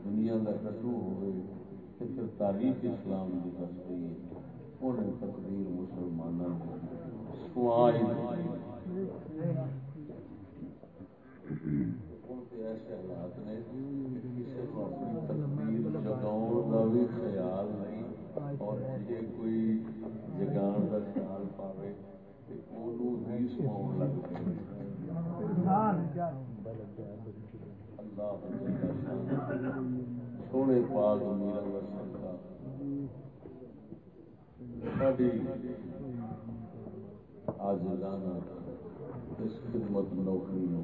A: دنیا کا ڈڈو ہوئے تو پھر تاریخ اسلام کی دس گئی ہے انہیں تقدیر مسلمانوں کو سوائے ایسے حالات نے کسی کو اپنی تقدیر جگاؤ کا بھی سونے پاک میرا وسلم آج لانا اس خدمت نوکری میں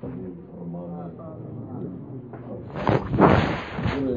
A: قبول فرمانا پورے